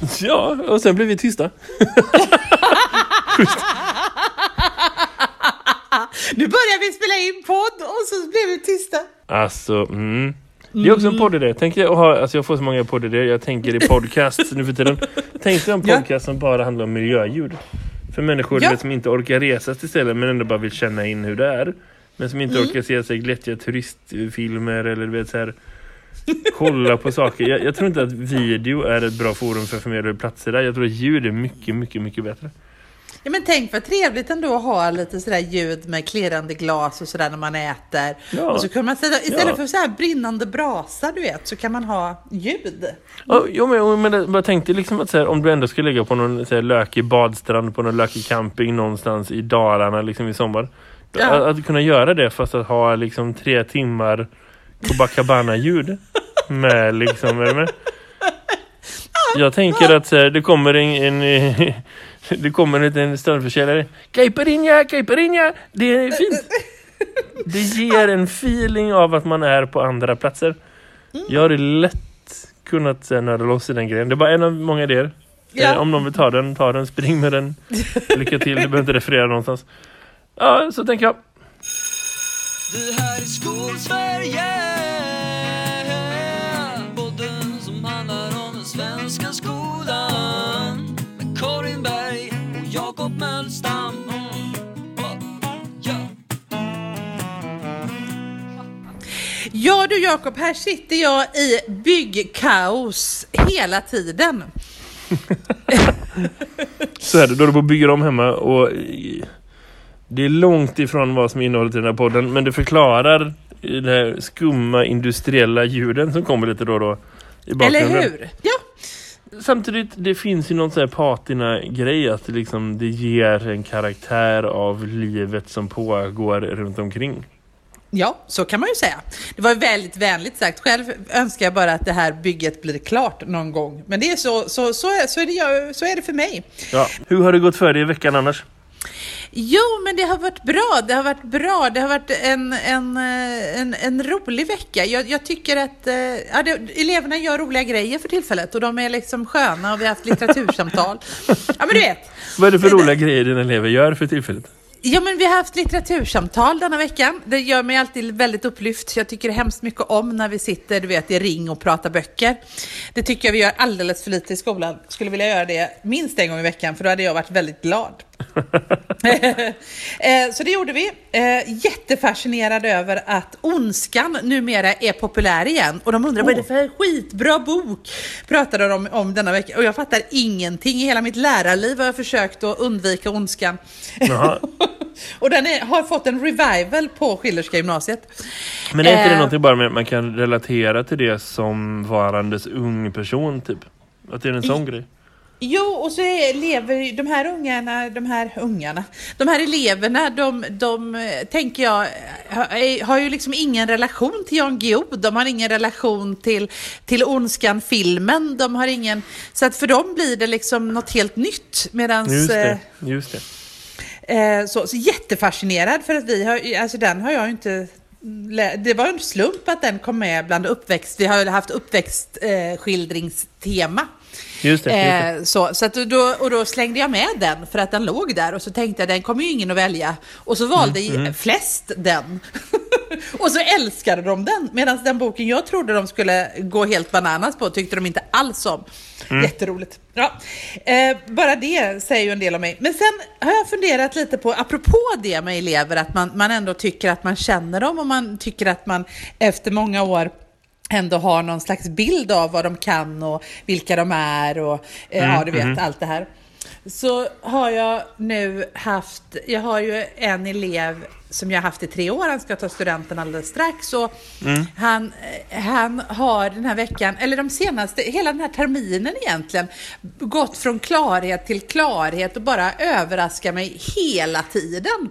Ja, och sen blev vi tysta. Nu börjar vi spela in podd och så blev vi tysta. Alltså, mm. Det är också en poddidé. Tänk att ha, alltså jag får så många poddidéer. Jag tänker i podcast nu för tiden. Tänk dig en Ja. podcast som bara handlar om miljöljud. För människor Ja. som inte orkar resa till ställen men ändå bara vill känna in hur det är. Men som inte Mm. orkar se sig glättiga turistfilmer eller du vet så här kolla på saker. Jag, jag tror inte att video är ett bra forum för förmedlade platser där. Jag tror att ljud är mycket, mycket, mycket bättre. Ja, men tänk vad trevligt ändå att ha lite sådär ljud med klirrande glas och sådär när man äter. Ja. Och så kan man sätta, istället Ja. för så här brinnande brasa du vet, så kan man ha ljud. Ja, jo, men, men jag tänkte liksom att här, om du ändå ska ligga på någon så här, lökig badstrand på någon lökig camping någonstans i Dalarna liksom i sommar. Ja. Att, att kunna göra det fast att ha liksom tre timmar Copacabana-ljud med liksom, är du med? Jag tänker att så här, det kommer en, en det kommer en liten strandförsäljare. Caipirinha, caipirinha, det är fint. Det ger en feeling av att man är på andra platser. Jag hade lätt kunnat eh, nörda loss i den grejen. Det är bara en av många idéer. Ja. Eh, om någon vill ta den, ta den, spring med den. Lycka till, du behöver inte referera någonstans. Ja, så tänker jag. Ja du Jakob, här sitter jag i byggkaos hela tiden. Så är det, då är du på bygga om hemma och det är långt ifrån vad som är innehållet i den här podden men det förklarar i det här skumma industriella ljuden som kommer lite då och då i bakgrunden. Eller hur? Ja. Samtidigt, det finns ju någon sån här patina-grej att det liksom, det ger en karaktär av livet som pågår runt omkring. Ja, så kan man ju säga. Det var väldigt vänligt sagt. Själv önskar jag bara att det här bygget blir klart någon gång. Men det är så, så, så, är, så, är, det, jag- så är det för mig. Ja. Hur har det gått för dig i veckan annars? Jo, men det har varit bra. Det har varit bra. Det har varit en, en, en, en rolig vecka. Jag, jag tycker att eh, ja, det, eleverna gör roliga grejer för tillfället och de är liksom sköna och vi har haft litteratursamtal. Ja, men du vet. Vad är det för roliga grejer dina elever gör för tillfället? Ja, men vi har haft litteratursamtal denna veckan. Det gör mig alltid väldigt upplyft. Jag tycker hemskt mycket om när vi sitter du vet, i ring och pratar böcker. Det tycker jag vi gör alldeles för lite i skolan. Skulle vilja göra det minst en gång i veckan, för då hade jag varit väldigt glad. Eh, Så det gjorde vi. Eh, Jättefascinerad över att Ondskan numera är populär igen. Och de undrar vad är det för skitbra bok? Pratade de om denna vecka. Och jag fattar ingenting. I hela mitt lärarliv har jag försökt att undvika Ondskan. Och den är, har fått en revival på Schillerska gymnasiet. Men är inte det Eh. någonting bara med att man kan relatera till det som varandes ung person typ? Att det är en sån grej? Jo, och så är elever, de här ungarna, de här ungarna, de här eleverna, de, de eh, tänker jag, har, har ju liksom ingen relation till Jan Guillou, de har ingen relation till, till Ondskan-filmen, de har ingen, så att för dem blir det liksom något helt nytt, medans... Just eh, det, just det. Eh, så, så jättefascinerad för att vi har, alltså den har jag ju inte det var en slump att den kom med bland uppväxt. Vi har ju haft uppväxtskildringstema. Just det, just det. Eh, så, så då, och då slängde jag med den för att den låg där och så tänkte jag den kommer ju ingen att välja. Och så valde Mm, ju flest den. och så älskade de den. Medan den boken jag trodde de skulle gå helt bananas på tyckte de inte alls om. Mm. Jätteroligt. Ja, eh, bara det säger ju en del om mig. Men sen har jag funderat lite på, apropå det med elever, att man, man ändå tycker att man känner dem och man tycker att man efter många år ändå har någon slags bild av vad de kan och vilka de är och eh, ja, du vet allt det här. Så har jag nu haft, jag har ju en elev som jag har haft i tre år, han ska ta studenten alldeles strax och han, eh, han har den här veckan, eller de senaste, hela den här terminen egentligen, gått från klarhet till klarhet och bara överraskar mig hela tiden.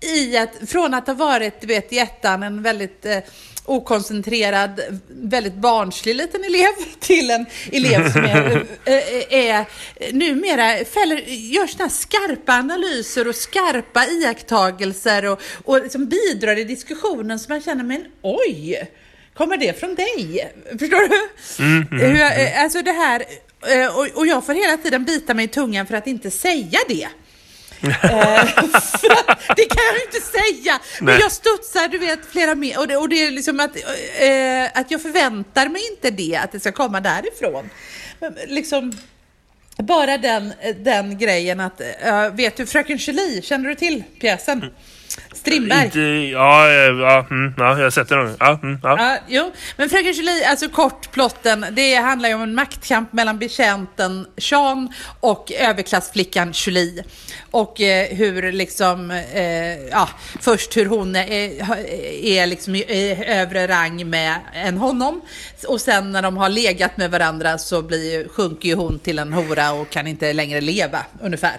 I att, från att ha varit, du vet, i ettan en väldigt eh, okoncentrerad, väldigt barnslig liten elev till en elev som är, eh, är numera fäller, gör här skarpa analyser och skarpa iakttagelser och, och liksom bidrar i diskussionen så man känner, men oj, kommer det från dig? Förstår du? Hur, eh, alltså det här Eh, och, och jag får hela tiden bita mig i tungan för att inte säga det. Eh, det kan jag inte säga. Men Nej. jag studsar, du vet, flera mer. Och det, och det är liksom att, eh, att jag förväntar mig inte det, att det ska komma därifrån. Men, liksom, bara den, den grejen att, eh, vet du, Fröken Julie, känner du till pjäsen? Strindberg. Inte, ja, eh, ja, mm, ja, jag har sett det någon. Ja, mm, ja. Ja, jo. Men Fröken Julie, alltså kort plotten, det handlar ju om en maktkamp mellan betjänten Sean och överklassflickan Julie. Och eh, hur liksom, eh, ja, först hur hon är, är liksom i, i övre rang med än honom. Och sen när de har legat med varandra så blir, sjunker ju hon till en hora och kan inte längre leva, ungefär.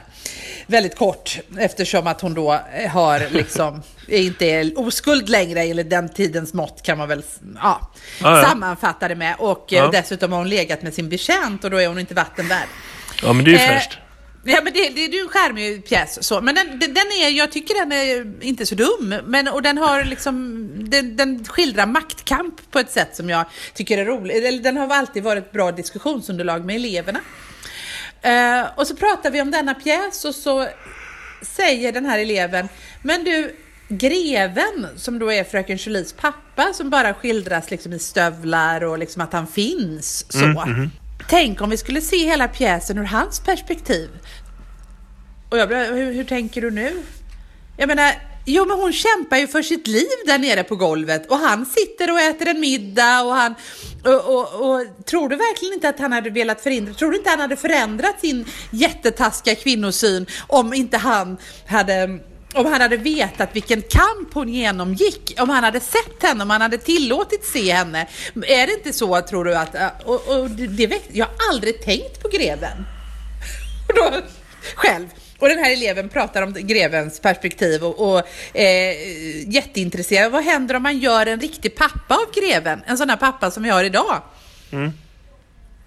Väldigt kort, eftersom att hon då har liksom, inte är oskuld längre enligt den tidens mått kan man väl ja, Ja, ja. sammanfatta det med. Och eh, Ja. dessutom har hon legat med sin betjänt och då är hon inte vattenvärd. ja, men det är ju Eh, fräscht. Ja, men det, det, det är en charmig pjäs. Så. Men den, den, är, jag tycker den är inte så dum. Men, och den, har liksom, den, den skildrar maktkamp på ett sätt som jag tycker är roligt. Den har alltid varit bra diskussionsunderlag med eleverna. Eh, och så pratar vi om denna pjäs och så säger den här eleven, men du, greven som då är fröken Julies pappa som bara skildras liksom i stövlar och liksom att han finns så. Tänk om vi skulle se hela pjäsen ur hans perspektiv. Och jag hur, hur tänker du nu? Jag menar, jo men hon kämpar ju för sitt liv där nere på golvet och han sitter och äter en middag och han... Och, och, och tror du verkligen inte att han hade velat förhindra, tror du inte han hade förändrat sin jättetaskiga kvinnosyn om inte han hade om han hade vetat vilken kamp hon genomgick, om han hade sett henne, om han hade tillåtit se henne. Är det inte så, tror du, att... Eh, och, och det, det jag har aldrig tänkt på greven. Och då, själv. Och den här eleven pratar om grevens perspektiv och, och eh, jätteintresserad. Vad händer om man gör en riktig pappa av greven? En sån här pappa som vi har idag.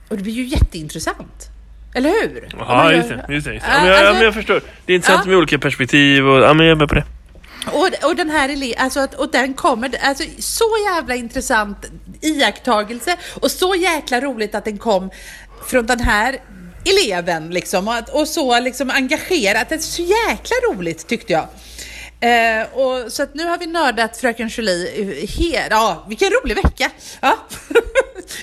Och det blir ju jätteintressant. Eller hur? Ja, just det. Just det, just det. Ja, men jag, ja, alltså- men jag förstår. Det är intressant Ja. med olika perspektiv och ja, men jag är med på det. Och, och den här ele- alltså att, och den kommer, alltså så jävla intressant iakttagelse och så jäkla roligt att den kom från den här eleven liksom och, och så liksom engagerat. Det är så jäkla roligt tyckte jag. Eh, och, så att nu har vi nördat Fröken Julie. He- ja, vilken rolig vecka! Ja.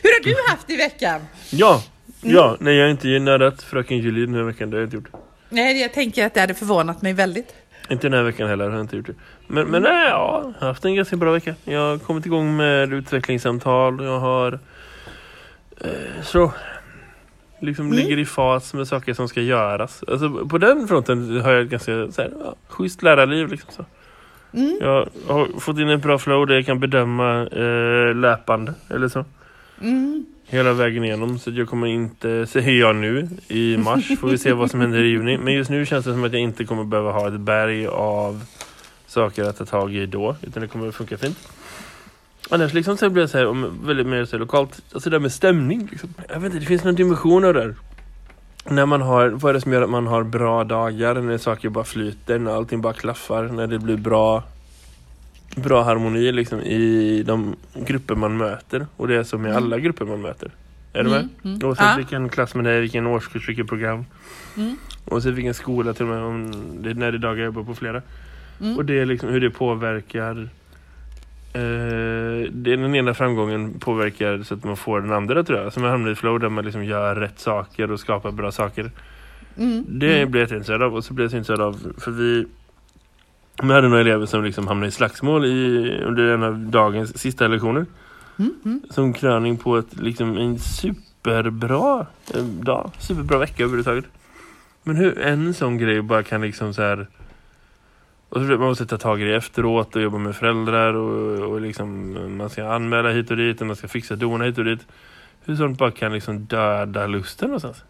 Hur har du haft i veckan? Ja, Mm. ja. Nej, jag har inte nördat Fröken Julie den här veckan. Det har jag inte gjort. Nej, jag tänker att det hade förvånat mig väldigt. Inte den här veckan heller har jag inte gjort det. Men, men nej, ja, jag har haft en ganska bra vecka. Jag har kommit igång med utvecklingssamtal. Jag har eh, så liksom ligger i fas med saker som ska göras. Alltså på den fronten har jag ett ganska så här, ja, schysst lärarliv liksom så. Jag har fått in ett bra flow där jag kan bedöma eh, löpande eller så. Hela vägen igenom så jag kommer inte, säger jag nu, i mars får vi se vad som händer i juni. Men just nu känns det som att jag inte kommer behöva ha ett berg av saker att ta tag i då. Utan det kommer funka fint. Annars liksom så blir det så här, om väldigt mer så lokalt, alltså det där med stämning liksom. Jag vet inte, det finns någon dimension av det där. När man har, vad är det som gör att man har bra dagar? När saker bara flyter, när allting bara klaffar, när det blir bra bra harmoni liksom i de grupper man möter. Och det är som i alla grupper man möter. Är du med? mm. Oavsett Ja. vilken klass man är, vilken årskurs, vilket program. Mm. Oavsett vilken skola till och med, om det är när det är dagar jag jobbar på flera. Mm. Och det är liksom hur det påverkar är den ena framgången påverkar så att man får den andra tror jag. Så man hamnar i flow där man liksom gör rätt saker och skapar bra saker. Mm. Det blir jag jätteintresserad av. Och så blir jag intresserad av, för vi vi hade några elever som liksom hamnade i slagsmål i, under en av dagens sista lektioner. Mm. Som kröning på ett, liksom, en superbra eh, dag. Superbra vecka överhuvudtaget. Men hur en sån grej bara kan liksom så här... Och så man måste ta tag i det efteråt och jobba med föräldrar och, och liksom man ska anmäla hit och dit och man ska fixa dona hit och dit. Hur sånt bara kan liksom döda lusten någonstans.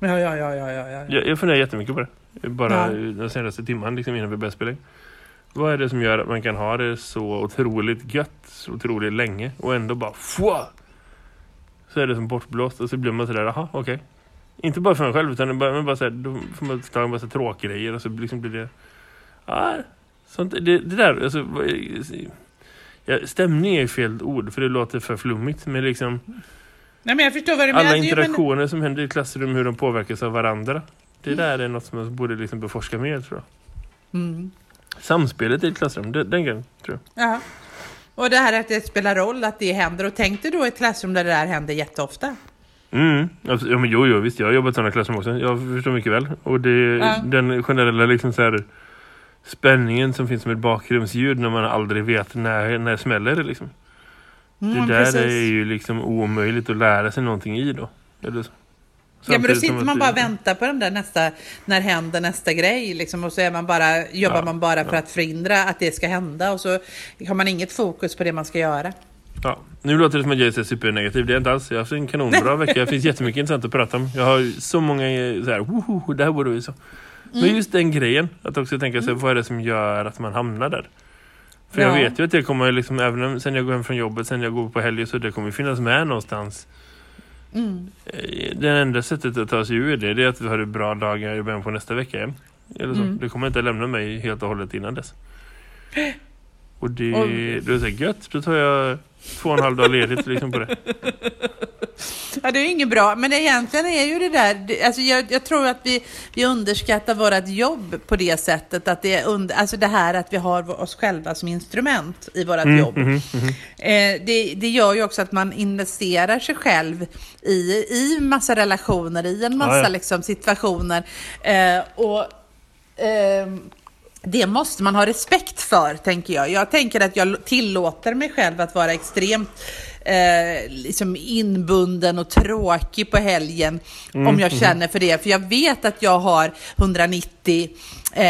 Ja, ja, ja, ja, ja, ja. Jag, jag funderar jättemycket på det. Bara Ja. den senaste timman liksom innan vi börjar spela in. Vad är det som gör att man kan ha det så otroligt gött, så otroligt länge och ändå bara fwa! Så är det som bortblåst och så blir man sådär, aha, okej. Inte bara för en själv utan bara, men bara såhär, då får man ta en massa tråkiga grejer och så liksom blir det... Ja, sånt, det, det där, alltså... Ja, stämning är fel ord för det låter för flummigt men liksom... Nej, men jag förstår vad du menar. Alla Alltså, jo, men- interaktioner som händer i klassrum, hur de påverkas av varandra. Det där är något som man borde liksom beforska mer tror jag. Mm. Samspelet i ett klassrum, det, den grejen tror jag. Ja. Och det här att det spelar roll att det händer. Och tänk dig då ett klassrum där det där händer jätteofta. Mm, absolut. ja, men jo, jo, visst. Jag har jobbat i sådana klassrum också. Jag förstår mycket väl. Och det, Ja. den generella liksom så här, spänningen som finns som ett bakgrundsljud när man aldrig vet när, när smäller det liksom. Mm, det där precis. är ju liksom omöjligt att lära sig någonting i då. Eller så. Ja, men då sitter man det- bara och väntar på den där nästa, när händer nästa grej liksom, och så är man bara, jobbar Ja, man bara för att förhindra att det ska hända och så har man inget fokus på det man ska göra. Ja, nu låter det som att jag är supernegativ. Det är inte alls. Jag har haft en kanonbra vecka. Det finns jättemycket intressant att prata om. Jag har så många eh, så här, woho, det här borde vi så. Mm. Men just den grejen, att också tänka sig vad är det som gör att man hamnar där? För jag Ja. vet ju att det kommer liksom, även om, sen jag går hem från jobbet, sen jag går på helg så det kommer finnas med någonstans. Mm. Eh, Det enda sättet att ta sig ur det, det är att vi har det bra dagar i början på nästa vecka igen. Eller så. Mm. Det kommer inte lämna mig helt och hållet innan dess. Och det, Och- det är så här, gött, då tar jag två och en halv dag ledigt liksom på det. Ja, det är ju inget bra, men egentligen är ju det där, alltså jag, jag tror att vi, vi underskattar vårt jobb på det sättet, att det är under, alltså det här att vi har oss själva som instrument i vårt Mm, jobb. mhm, mhm. Eh, det, det gör ju också att man investerar sig själv i, i massa relationer, i en massa Ja, ja. Liksom, situationer. Eh, och ehm, det måste man ha respekt för, tänker jag. Jag tänker att jag tillåter mig själv att vara extremt eh, liksom inbunden och tråkig på helgen om jag känner för det. För jag vet att jag har 190 eh,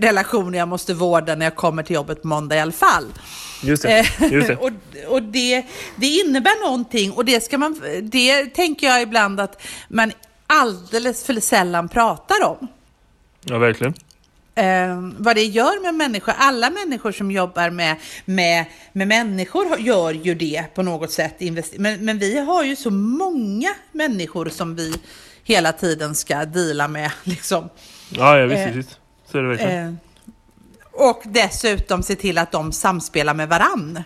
relationer jag måste vårda när jag kommer till jobbet på måndag i alla fall. Just det, Eh, just det. och och det, det innebär någonting och det, ska man, det tänker jag ibland att man alldeles för sällan pratar om. Ja, verkligen. Eh, vad det gör med människor. Alla människor som jobbar med, med, med människor gör ju det på något sätt. Men, men vi har ju så många människor som vi hela tiden ska deala med. Liksom. Ja, ja visst, Eh, visst. Så är det verkligen. Eh, och dessutom se till att de samspelar med varann.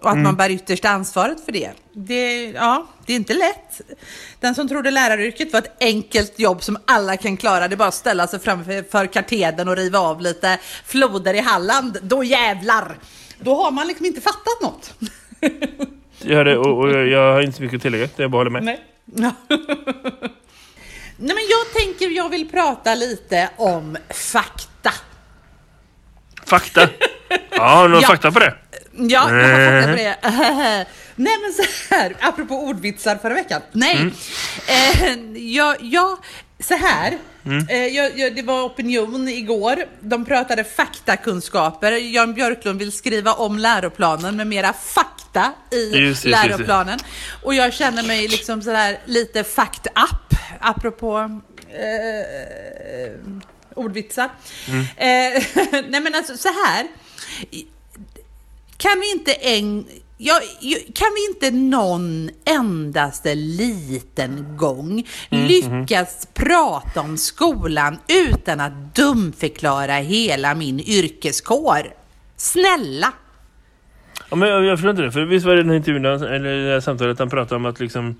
Och att Mm. man bär yttersta ansvaret för det. det. Ja, det är inte lätt. Den som trodde läraryrket var ett enkelt jobb som alla kan klara. Det är bara att ställa sig framför för katedern och riva av lite floder i Halland. Då jävlar! Då har man liksom inte fattat något. Hör det, och, och jag, jag har inte så mycket att tillägga. Jag bara håller med. Nej. Ja. Nej, men jag tänker jag vill prata lite om fakta. Fakta. Ja, har du någon Ja. fakta på det? Ja, jag har fått det. Nej men så här, apropå ordvitsar förra veckan. Nej, eh, jag, jag, så här. Eh, jag, jag, det var opinion igår. De pratade faktakunskaper. Jan Björklund vill skriva om läroplanen med mera fakta i Just det, just just läroplanen. Och jag känner mig liksom sådär lite fact up, apropå eh, ordvitsar. Eh, nej men alltså så här. Kan vi inte en... Ja, kan vi inte någon endaste liten gång lyckas prata om skolan utan att dumförklara hela min yrkeskår? Snälla! Ja, men jag, jag förstår inte det. För visst var det den här intervjun, eller det här samtalet han pratade om att liksom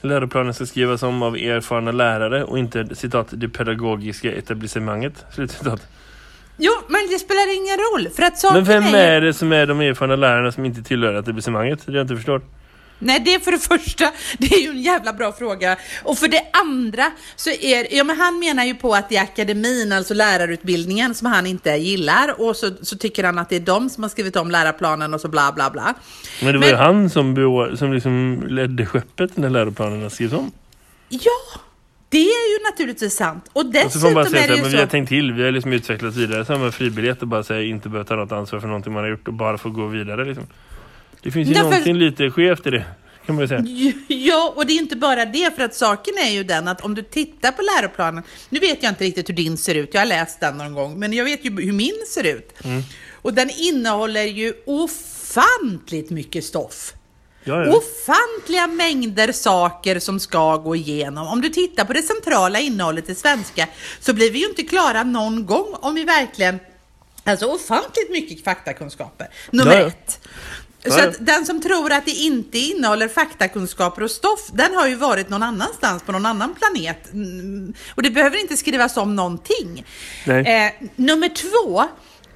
läroplanen ska skrivas om av erfarna lärare och inte, citat, det pedagogiska etablissemanget. Slutcitat. Jo, men det spelar ingen roll. För att Men vem är... är det som är de erfarna lärarna som inte tillhör etablissemanget? Det jag inte förstår. Nej, det är för det första, det är ju en jävla bra fråga. Och för det andra så är ja men han menar ju på att det är akademin, alltså lärarutbildningen, som han inte gillar. Och så, så tycker han att det är de som har skrivit om lärarplanen och så bla bla bla. Men det var Men- ju han som, som liksom ledde skeppet när läroplanerna skrevs om. Ja, det är ju naturligtvis sant. Och Och så får dessutom man bara är säga det att ju men vi har så... tänkt till, vi har liksom utvecklats vidare. Så har man fribiljett och bara säga inte behöver ta något ansvar för någonting man har gjort och bara få gå vidare. Liksom. Det finns ju Därför- någonting lite skevt i det, kan man säga. Ja, och det är inte bara det, för att saken är ju den att om du tittar på läroplanen, nu vet jag inte riktigt hur din ser ut, jag har läst den någon gång, men jag vet ju hur min ser ut. Mm. Och den innehåller ju ofantligt mycket stoff. Ja, ja. Ofantliga mängder saker som ska gå igenom. Om du tittar på det centrala innehållet i svenska så blir vi ju inte klara någon gång om vi verkligen Alltså ofantligt mycket faktakunskaper. Nummer Ja, ett. Så att den som tror att det inte innehåller faktakunskaper och stoff, den har ju varit någon annanstans på någon annan planet. Mm, Och det behöver inte skrivas om någonting. Eh, nummer två,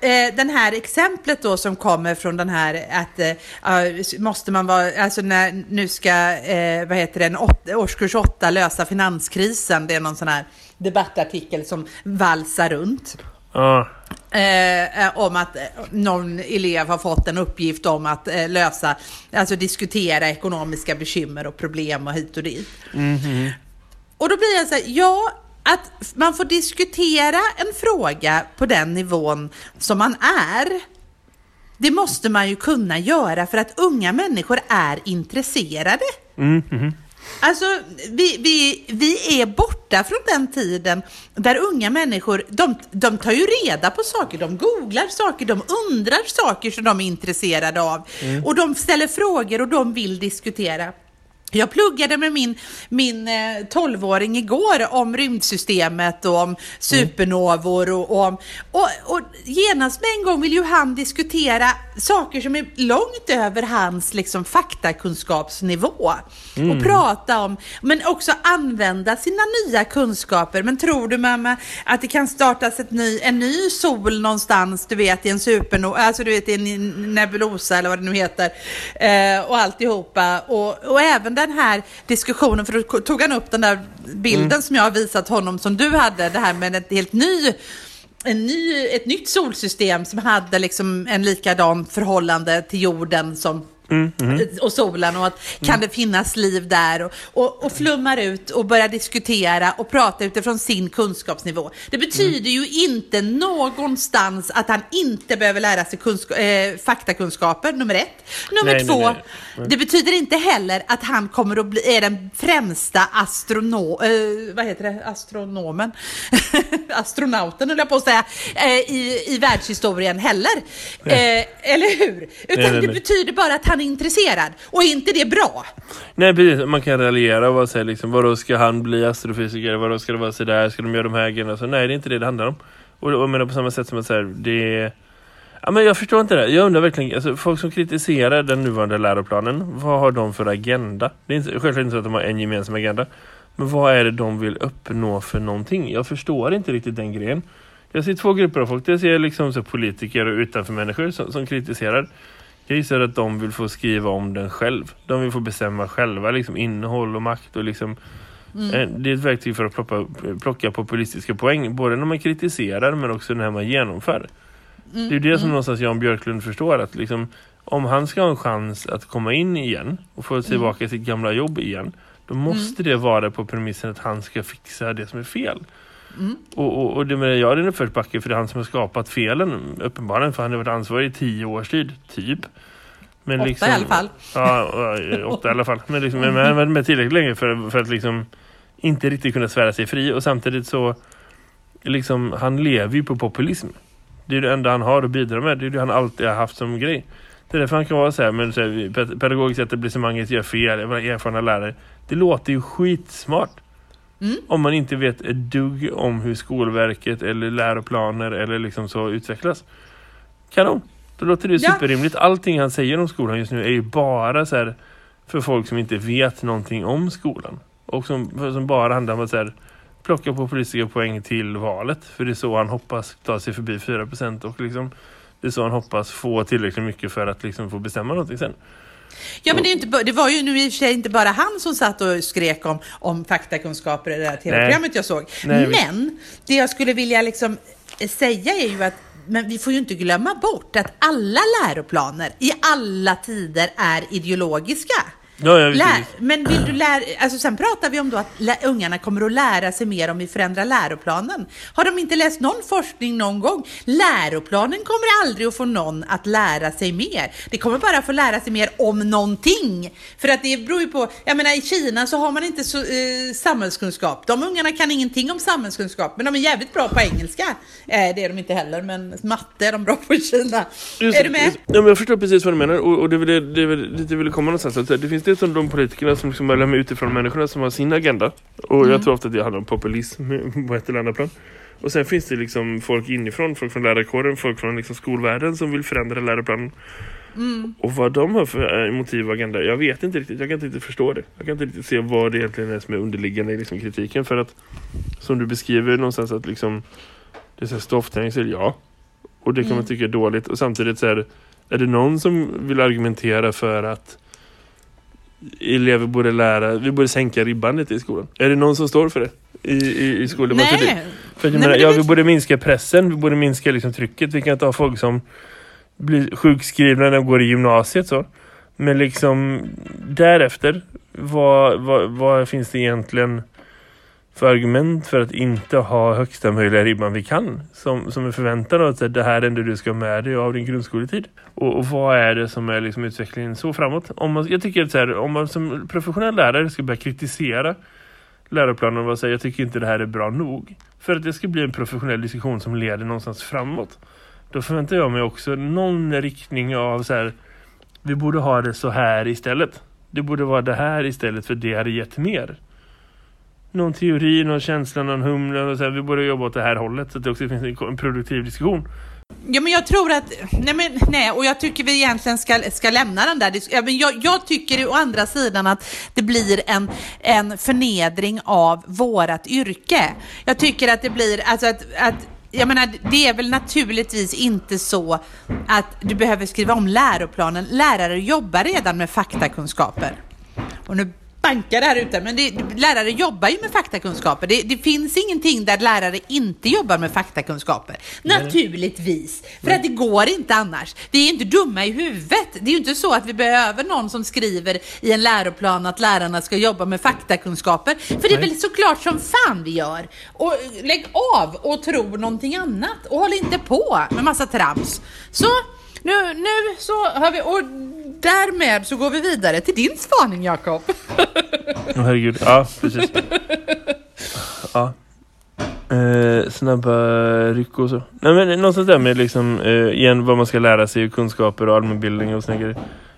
eh, den här exemplet då som kommer från den här att eh, måste man vara, alltså när nu ska, eh, vad heter det, en åt, årskurs 8 lösa finanskrisen, det är någon sån här debattartikel som valsar runt. Ja, Eh, om att eh, någon elev har fått en uppgift om att eh, lösa, alltså diskutera ekonomiska bekymmer och problem och hit och dit. Och då blir jag så här, ja, att man får diskutera en fråga på den nivån som man är. Det måste man ju kunna göra för att unga människor är intresserade. Alltså, vi, vi, vi är borta från den tiden där unga människor, de, de tar ju reda på saker, de googlar saker, de undrar saker som de är intresserade av. Och de ställer frågor och de vill diskutera. Jag pluggade med min, min eh, 12-åring igår om rymdsystemet och om supernovor och, och, och, och genast med en gång vill ju han diskutera saker som är långt över hans liksom, faktakunskapsnivå. Och prata om, men också använda sina nya kunskaper. Men tror du mamma att det kan startas ett ny, en ny sol någonstans, du vet i en supernova, alltså du vet i en nebulosa eller vad det nu heter. Eh, och alltihopa. Och, och även den här diskussionen, för då tog han upp den där bilden som jag har visat honom som du hade, det här med ett helt ny en ny, ett nytt solsystem som hade liksom en likadan förhållande till jorden som och solen och att kan det finnas liv där och, och, och flummar ut och börjar diskutera och prata utifrån sin kunskapsnivå. Det betyder ju inte någonstans att han inte behöver lära sig kunska, eh, faktakunskaper, nummer ett. Nummer Nej, två, nej, nej. det betyder inte heller att han kommer att bli är den främsta astrono, eh, vad heter det? astronomen, astronauten höll jag på att säga, eh, i, i världshistorien heller. Eller hur? Utan det betyder bara att han är intresserad. Och är inte det bra? Nej precis, man kan raljera och säga liksom, vadå ska han bli astrofysiker, vadå ska det vara sådär, ska de göra de här grejerna? Så, nej det är inte det det handlar om. Och, och jag menar på samma sätt som att säga, det. Ja, men jag förstår inte det. Jag undrar verkligen, alltså, folk som kritiserar den nuvarande läroplanen, vad har de för agenda? Det är inte, självklart inte så att de har en gemensam agenda. Men vad är det de vill uppnå för någonting? Jag förstår inte riktigt den grejen. Jag ser två grupper av folk. jag ser liksom så politiker och utanför människor som, som kritiserar. Jag gissar att de vill få skriva om den själv. De vill få bestämma själva liksom innehåll och makt och liksom eh, Det är ett verktyg för att plocka, plocka populistiska poäng både när man kritiserar men också när man genomför. Det är det som någonstans Jan Björklund förstår att liksom, om han ska ha en chans att komma in igen och få tillbaka sitt gamla jobb igen då måste det vara på premissen att han ska fixa det som är fel. Och, och, och det med jag hade en uppförsbacke för det är han som har skapat felen uppenbarligen för han har varit ansvarig i tio års tid, typ. Men Åtta i alla fall. Ja, åtta i alla fall. Men, liksom, men han har varit med tillräckligt länge för, för att liksom inte riktigt kunna svära sig fri och samtidigt så liksom, han lever ju på populism. Det är det enda han har att bidra med. Det är det han alltid har haft som grej. Det är därför han kan vara så här, men så här, ped- pedagogiskt etablissemanget gör fel, våra erfarna lärare. Det låter ju skitsmart. Om man inte vet ett dugg om hur Skolverket eller läroplaner eller liksom så utvecklas. Kanon. Då låter det Ja. superrimligt. Allting han säger om skolan just nu är ju bara så här för folk som inte vet någonting om skolan. Och som, som bara handlar om att så här, plocka på politiska poäng till valet. För det är så han hoppas ta sig förbi 4% och liksom det är så han hoppas få tillräckligt mycket för att liksom få bestämma någonting sen. Ja, men det, är inte, det var ju nu i och för sig inte bara han som satt och skrek om, om faktakunskaper i det här tv-programmet jag såg. Nej, men det jag skulle vilja liksom eh, säga är ju att men vi får ju inte glömma bort att alla läroplaner i alla tider är ideologiska. Ja, ja, Lär, men vill du lära, alltså sen pratar vi om då att lä, ungarna kommer att lära sig mer om vi förändrar läroplanen. Har de inte läst någon forskning någon gång? Läroplanen kommer aldrig att få någon att lära sig mer. Det kommer bara att få lära sig mer om någonting. För att det beror ju på, jag menar i Kina så har man inte så, eh, samhällskunskap. De ungarna kan ingenting om samhällskunskap, men de är jävligt bra på engelska. Eh, det är de inte heller, men matte är de bra på i Kina. Just är det, du med? just- Ja, men jag förstår precis vad du menar och, och det är väl det, det, jag ville komma någonstans. Det finns det som de politikerna som liksom lämnar utifrån människorna som har sin agenda. Och Mm. jag tror ofta att det handlar om populism på ett eller annat plan. Och sen finns det liksom folk inifrån, folk från lärarkåren, folk från liksom skolvärlden som vill förändra läroplanen. Och vad de har för eh, motiv och agenda, jag vet inte riktigt. Jag kan inte riktigt förstå det. Jag kan inte riktigt se vad det egentligen är som är underliggande i liksom kritiken. För att, som du beskriver någonstans att liksom det är så här stoffträngsel, ja. Och det kan man tycka är dåligt. Och samtidigt så är är det någon som vill argumentera för att elever borde lära, vi borde sänka ribban lite i skolan. Är det någon som står för det i, i, i skolan? För det, Nej, för att jag Nej, menar, men ja, vi borde minska pressen, vi borde minska liksom, trycket. Vi kan inte ha folk som blir sjukskrivna när de går i gymnasiet. Så. Men liksom därefter, vad, vad, vad finns det egentligen för argument för att inte ha högsta möjliga ribban vi kan? Som, som är förväntan att det här är det du ska ha med dig av din grundskoletid. Och, och vad är det som är liksom utvecklingen så framåt? Om man, jag tycker att så här, om man som professionell lärare ska börja kritisera läroplanen och säga jag tycker inte det här är bra nog. För att det ska bli en professionell diskussion som leder någonstans framåt. Då förväntar jag mig också någon riktning av så här vi borde ha det så här istället. Det borde vara det här istället för det hade gett mer. Någon teori, någon känsla, någon humla och så här, vi borde jobba åt det här hållet så att det också finns en- en produktiv diskussion. Ja, men jag tror att, nej, men, nej och jag tycker vi egentligen ska, ska lämna den där. Ja, men jag, jag tycker å andra sidan att det blir en, en förnedring av vårat yrke. Jag tycker att det blir, alltså att, att jag menar, det är väl naturligtvis inte så att du behöver skriva om läroplanen. Lärare jobbar redan med faktakunskaper. Och nu bankar här ute, men det, lärare jobbar ju med faktakunskaper. Det, det finns ingenting där lärare inte jobbar med faktakunskaper. Naturligtvis. För att det går inte annars. Vi är inte dumma i huvudet. Det är ju inte så att vi behöver någon som skriver i en läroplan att lärarna ska jobba med faktakunskaper. För det är väl såklart som fan vi gör. Och lägg av och tro någonting annat. Och håll inte på med massa trams. Så nu, nu så har vi, och därmed så går vi vidare till din spaning Jakob. Åh herregud, ja precis. Ja. Eh, snabba ryck och så. Nej men någonstans där med liksom, eh, igen vad man ska lära sig, kunskaper och allmänbildning och såna grejer.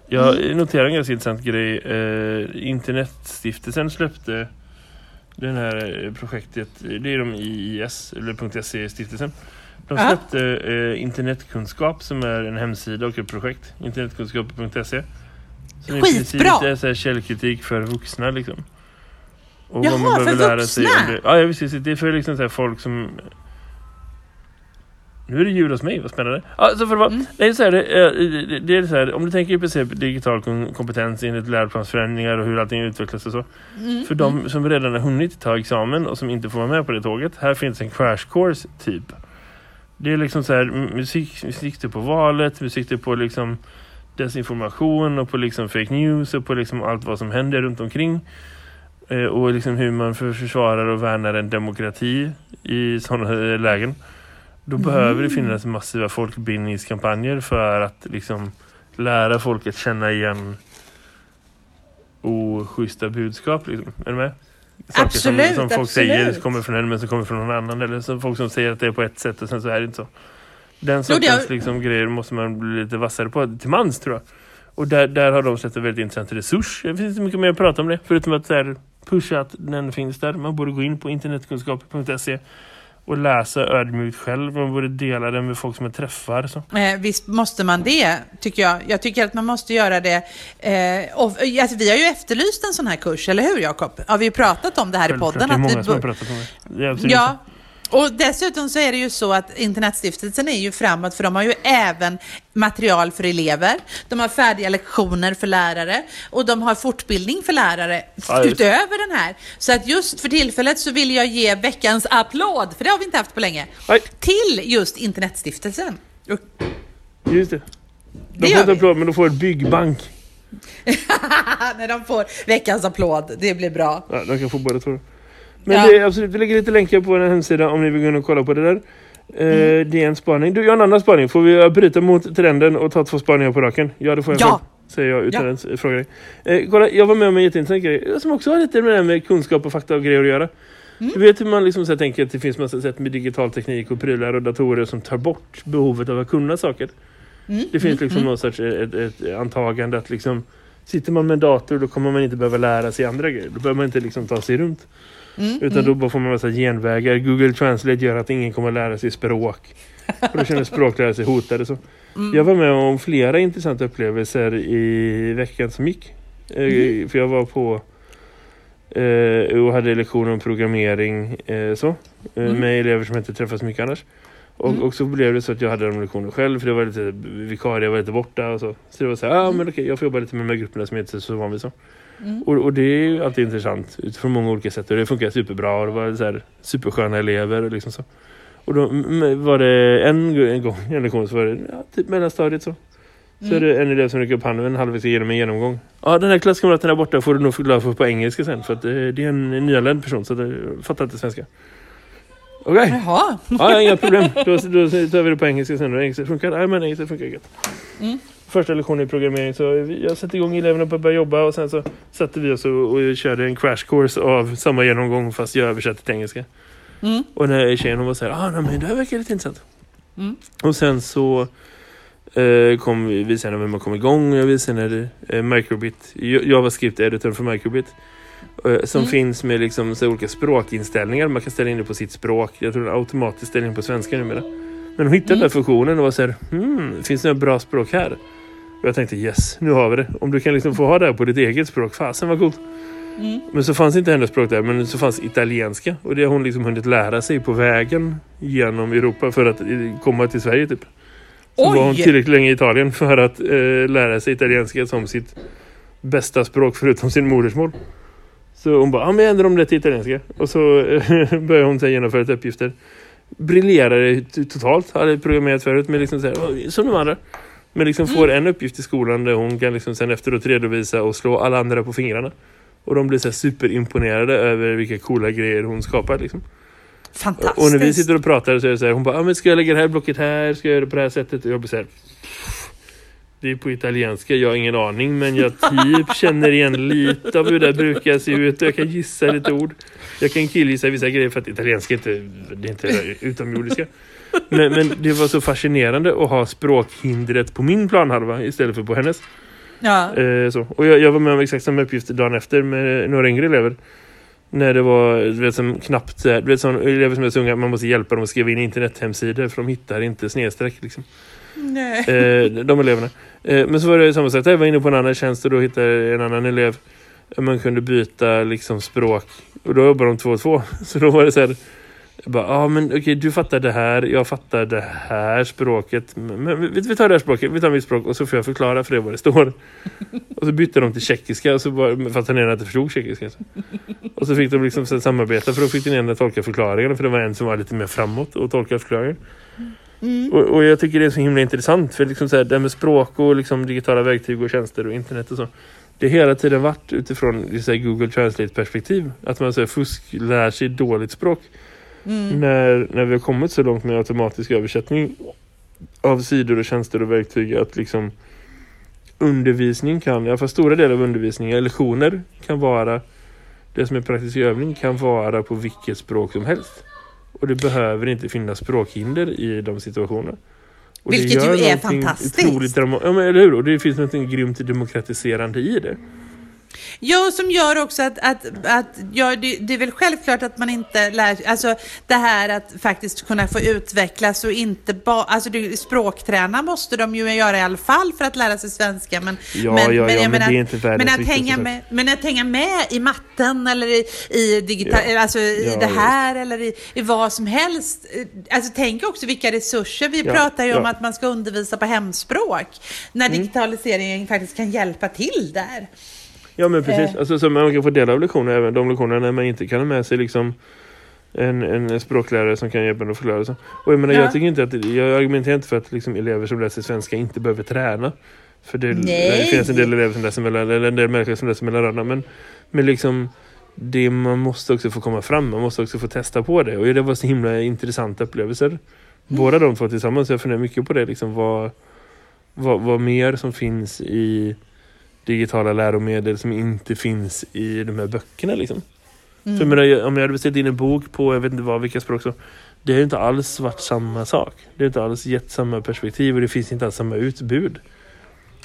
Jag noterar en ganska intressant grej. Eh, Internetstiftelsen släppte den här eh, projektet, det är de IIS, eller .se-stiftelsen. De släppte eh, internetkunskap som är en hemsida och ett projekt. Internetkunskap.se. Som Skitbra! är så här källkritik för vuxna liksom. Och Jaha, man för behöver lära sig. vuxna? om det. Ja, ja, precis. Det är för liksom så här folk som... Nu är det ljud hos mig, vad spännande. Ja, så för Mm. det är så här, det, är- det, det är så här, om du tänker i princip digital kom- kompetens enligt läroplansförändringar och hur allting utvecklas och så. Mm, För de som redan har hunnit ta examen och som inte får vara med på det tåget, här finns en crash course typ. Det är liksom så här, musik, musik på valet, musik på liksom desinformation och på liksom fake news och på liksom allt vad som händer runt omkring. Eh, och liksom hur man för- försvarar och värnar en demokrati i sådana lägen. Då behöver det finnas massiva folkbildningskampanjer för att liksom lära folk att känna igen oschyssta budskap. Liksom. Är du med? Saker Absolut, som, som folk absolut. säger kommer från en men som kommer från någon annan. Eller som folk som säger att det är på ett sätt och sen så är det inte så. Den Jo, sortens har- liksom, grejer måste man bli lite vassare på till mans tror jag. Och där, där har de släppt en väldigt intressant resurs. Det finns inte mycket mer att prata om det. Förutom att så här, pusha att den finns där. Man borde gå in på internetkunskap.se och läsa ödmjukt själv. Man borde dela den med folk som man träffar. Så. Eh, visst måste man det, tycker jag. Jag tycker att man måste göra det. Eh, och, alltså, vi har ju efterlyst en sån här kurs, eller hur Jakob? Har vi pratat om det här i Självklart, podden? det är att många det som har pratat om det. det Ja, och dessutom så är det ju så att Internetstiftelsen är ju framåt för de har ju även material för elever, de har färdiga lektioner för lärare och de har fortbildning för lärare Ja, utöver den här. Så att just för tillfället så vill jag ge veckans applåd, för det har vi inte haft på länge, Nej. till just Internetstiftelsen. Just det. De får inte applåd men de får ett byggbank. när de får veckans applåd, det blir bra. Ja, de kan få båda två. Men Ja. det är absolut, vi lägger lite länkar på den hemsidan om ni vill gå in och kolla på det där. Eh, Mm. Det är en spaning. Du, jag har en annan spaning. Får vi bryta mot trenden och ta två spaningar på raken? Ja, det får jag Ja. själv, Säger jag utan Ja. ens eh, fråga dig. Eh, kolla, jag var med om en jätteintressant grej. Som också har lite med det här med kunskap och fakta och grejer att göra. Mm. Du vet hur man liksom så här tänker att det finns massa sätt med digital teknik och prylar och datorer som tar bort behovet av att kunna saker. Mm. Det finns liksom någon sorts ett, ett antagande att liksom Sitter man med en dator då kommer man inte behöva lära sig andra grejer. Då behöver man inte liksom ta sig runt. Mm. Utan då bara får man massa genvägar. Google Translate gör att ingen kommer lära sig språk. Och då känner språklärare sig hotade. Så. Jag var med om flera intressanta upplevelser i veckan som gick. Eh, För jag var på eh, och hade lektioner om programmering eh, så, eh, Mm. med elever som inte träffas mycket annars. Och, Mm. och så blev det så att jag hade de lektioner själv för det var lite vikarie, jag var lite borta och så. Så det var så här, ja men okej, jag får jobba lite med de här grupperna som jag inte är så van vid så. Mm. Och, och det är ju alltid intressant utifrån många olika sätt och det funkar superbra och det var så här supersköna elever och liksom så. Och då var det en, en gång en lektion så var det ja, typ mellanstadiet så. Så Mm. är det en elev som räcker upp handen en halvvägs igenom en genomgång. Ja, den här klasskamraten där borta får du nog förklara för på engelska sen för att eh, det är en nyanländ person så att jag fattar inte svenska. Okej, Jaha. ja, inga problem. Då, då tar vi det på engelska sen. Engelska funkar? Nej, men engelska funkar gött. Mm. Första lektionen i programmering så jag satte igång eleverna på att börja jobba och sen så satte vi oss och, och körde en crash course av samma genomgång fast jag översatte till engelska. Mm. Och när tjejen hon var så här, ah, nej, men det här verkar lite intressant. Mm. Och sen så eh, kom vi, vi sen när man kom igång och jag visade när eh, Microbit, JavaScript-editorn för Microbit. Eh, som Mm. finns med liksom så olika språkinställningar. Man kan ställa in det på sitt språk. Jag tror den automatiskt ställer in på svenska numera. Men hon hittade Mm. den där funktionen och var så här, hmm, finns det några bra språk här? Och jag tänkte yes, nu har vi det. Om du kan liksom få ha det här på ditt eget språk, fasen vad coolt. Mm. Men så fanns inte hennes språk där, men så fanns italienska. Och det har hon liksom hunnit lära sig på vägen genom Europa för att eh, komma till Sverige typ. Så var hon Oj! tillräckligt länge i Italien för att eh, lära sig italienska som sitt bästa språk förutom sin modersmål. Så hon bara, ja men jag ändrar om det till italienska. Och så eh, började hon sen genomföra lite uppgifter. Briljerade totalt, hade programmerat förut men liksom så här, "Oj, som de andra. Men liksom får en uppgift i skolan där hon kan liksom sen efteråt redovisa och slå alla andra på fingrarna. Och de blir så superimponerade över vilka coola grejer hon skapar liksom. Fantastiskt. Och när vi sitter och pratar så är det så här, hon bara, ah, men ska jag lägga det här blocket här? Ska jag göra det på det här sättet? Och jag blir så här, det är på italienska, jag har ingen aning men jag typ känner igen lite av hur det brukar se ut jag kan gissa lite ord. Jag kan killgissa vissa grejer för att italienska inte, det är inte utomjordiska. Men, men det var så fascinerande att ha språkhindret på min planhalva istället för på hennes. Ja. Eh, så. Och jag, jag var med om exakt samma uppgifter dagen efter med några yngre elever. När det var, du vet, som knappt, du vet, som elever som är så unga, man måste hjälpa dem att skriva in internethemsidor för de hittar inte snedstreck liksom. Nej. Eh, de eleverna. Eh, men så var det samma sak, jag var inne på en annan tjänst och då hittade jag en annan elev. Man kunde byta liksom språk. Och då jobbade de två och två. Så då var det så här, bara, ja ah, men okej du fattar det här, jag fattar det här språket. Men vi, vi tar det här språket, vi tar mitt språk och så får jag förklara för det vad det står. Och så bytte de till tjeckiska och så var, fast den ena inte förstod tjeckiska. Och så fick de liksom så samarbeta för då fick den ena tolka förklaringen för det var en som var lite mer framåt och tolka förklaringen. Mm. Och, och jag tycker det är så himla intressant för liksom så här, det här med språk och liksom digitala verktyg och tjänster och internet och så. Det har hela tiden varit utifrån så här, Google Translate-perspektiv. Att man så här, fusk lär sig dåligt språk. Mm. När, när vi har kommit så långt med automatisk översättning av sidor och tjänster och verktyg att liksom undervisning kan, i alla fall stora delar av undervisningen, lektioner kan vara det som är praktisk övning kan vara på vilket språk som helst. Och det behöver inte finnas språkhinder i de situationerna. Och Vilket ju är fantastiskt. ja, men eller hur? Och det finns något grymt demokratiserande i det. Ja, som gör också att, att, att ja, det, det är väl självklart att man inte lär alltså det här att faktiskt kunna få utvecklas och inte bara, alltså det, språkträna måste de ju göra i alla fall för att lära sig svenska. Men, Ja, men, ja, ja, men menar- det är inte men att, hänga med, men att hänga med i matten eller i, i, digital, Ja. alltså i det här eller i, i vad som helst. Alltså tänk också vilka resurser. Vi pratar ju om att man ska undervisa på hemspråk när Mm. digitaliseringen faktiskt kan hjälpa till där. Ja men precis, Eh. alltså, så man kan få del av lektioner även de lektionerna när man inte kan ha med sig liksom en, en språklärare som kan hjälpa en att förklara så. Och jag menar, Ja. jag tycker inte att, jag argumenterar inte för att liksom, elever som läser svenska inte behöver träna. För det, det finns en del elever som läser mellan, eller en del människor som läser mellan raderna. Men, men liksom, det man måste också få komma fram, man måste också få testa på det. Och det var så himla intressanta upplevelser. Båda de två tillsammans, jag funderar mycket på det. Liksom, vad, vad, vad mer som finns i digitala läromedel som inte finns i de här böckerna liksom. Mm. För menar, om jag hade beställt in en bok på, jag vet inte vad, vilka språk så det har ju inte alls varit samma sak. Det har inte alls gett samma perspektiv och det finns inte alls samma utbud.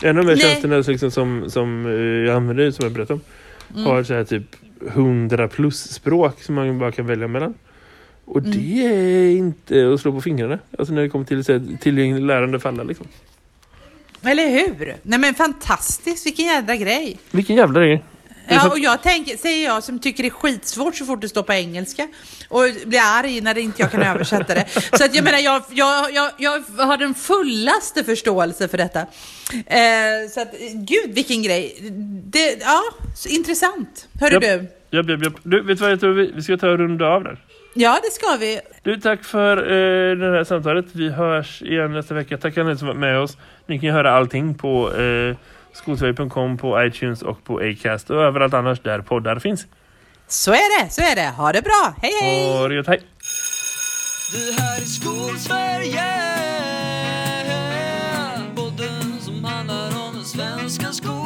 En av de här Nej. tjänsterna liksom, som, som eh, jag använder, som jag berättade om, Mm. har så här typ 100 plus språk som man bara kan välja mellan. Och Mm. det är inte att slå på fingrarna. Alltså när det kommer till så här, tillgängligt lärande för alla liksom. Eller hur? Nej men fantastiskt, vilken jädra grej. Vilken jävla grej. Ja, och jag tänker, säger jag som tycker det är skitsvårt så fort det står på engelska och blir arg när det inte jag kan översätta det. Så att jag menar, jag, jag, jag, jag har den fullaste förståelse för detta. Eh, så att, gud vilken grej. Det, ja, så intressant. Hörru Japp. du. Japp, japp, japp. Du, vet du vad jag tror vi, vi ska ta och runda av där? Ja, det ska vi. Du, tack för eh, det här samtalet. Vi hörs igen nästa vecka. Tack alla som var med oss. Ni kan höra allting på eh, skolsverige.com, på iTunes och på Acast och överallt annars där poddar finns. Så är det, så är det. Ha det bra. Hej, hej! Och det hej! Det här är Skolsverige Podden som handlar om den svenska skolan